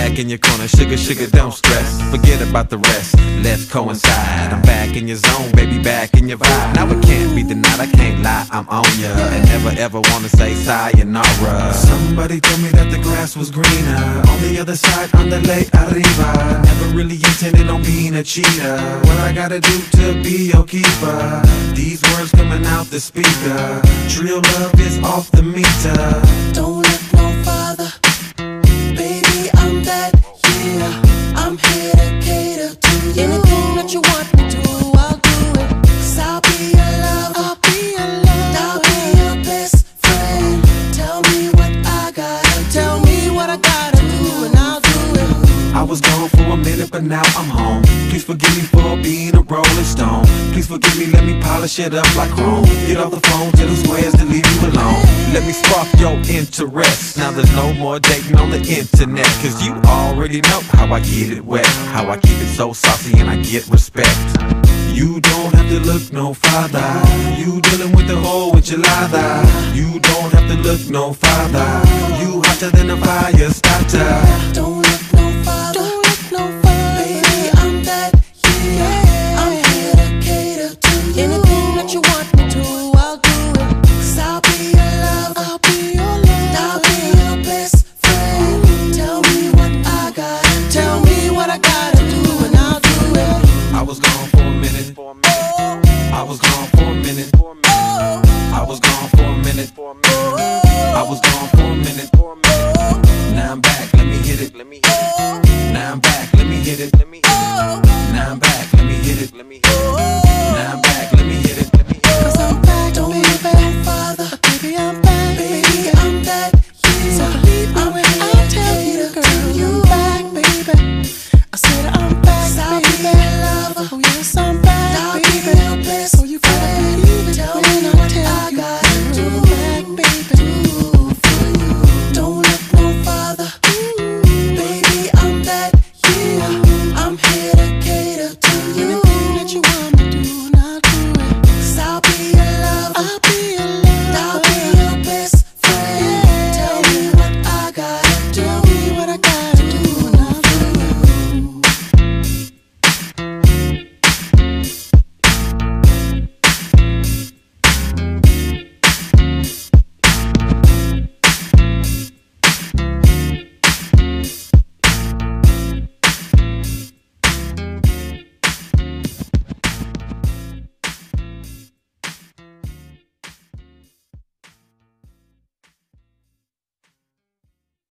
Back in your corner, sugar, sugar, don't stress. Forget about the rest, let's coincide. I'm back in your zone, baby, back in your vibe. Now it can't be denied, I can't lie, I'm on ya. And never ever wanna say sayonara. Somebody told me that the grass was greener on the other side, on the lake arriba. Never really intended on being a cheater. What I gotta do to be your keeper? These words coming out the speaker. Trill love is off the meter. Don't look was gone for a minute, but now I'm home. Please forgive me for being a rolling stone. Please forgive me, let me polish it up like chrome. Get off the phone, tell the squares to leave you alone. Let me spark your interest. Now there's no more dating on the internet. Cause you already know how I get it wet. How I keep it so saucy and I get respect. You don't have to look no farther. You dealing with the whole enchilada. You don't have to look no farther. You hotter than a fire starter. Don't I was gone for a minute.